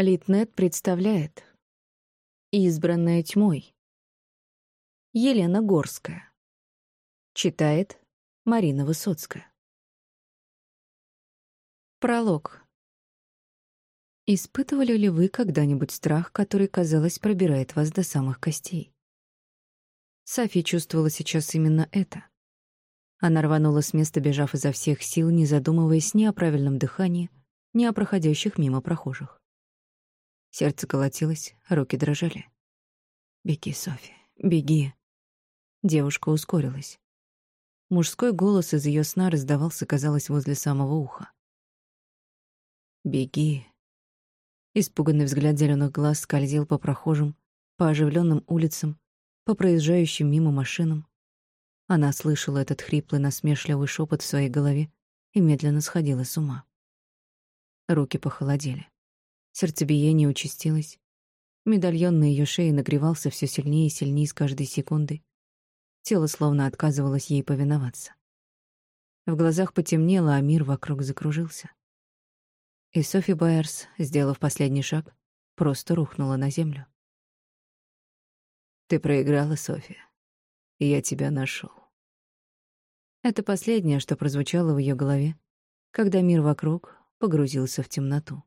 Литнет представляет «Избранная тьмой» Елена Горская Читает Марина Высоцкая Пролог Испытывали ли вы когда-нибудь страх, который, казалось, пробирает вас до самых костей? Софи чувствовала сейчас именно это. Она рванула с места, бежав изо всех сил, не задумываясь ни о правильном дыхании, ни о проходящих мимо прохожих. Сердце колотилось, руки дрожали. «Беги, Софи, беги!» Девушка ускорилась. Мужской голос из ее сна раздавался, казалось, возле самого уха. «Беги!» Испуганный взгляд зеленых глаз скользил по прохожим, по оживленным улицам, по проезжающим мимо машинам. Она слышала этот хриплый, насмешливый шепот в своей голове и медленно сходила с ума. Руки похолодели. Сердцебиение участилось. Медальон на ее шее нагревался все сильнее и сильнее с каждой секундой. Тело словно отказывалось ей повиноваться. В глазах потемнело, а мир вокруг закружился. И Софи Байерс, сделав последний шаг, просто рухнула на землю. «Ты проиграла, София, я тебя нашел. Это последнее, что прозвучало в ее голове, когда мир вокруг погрузился в темноту.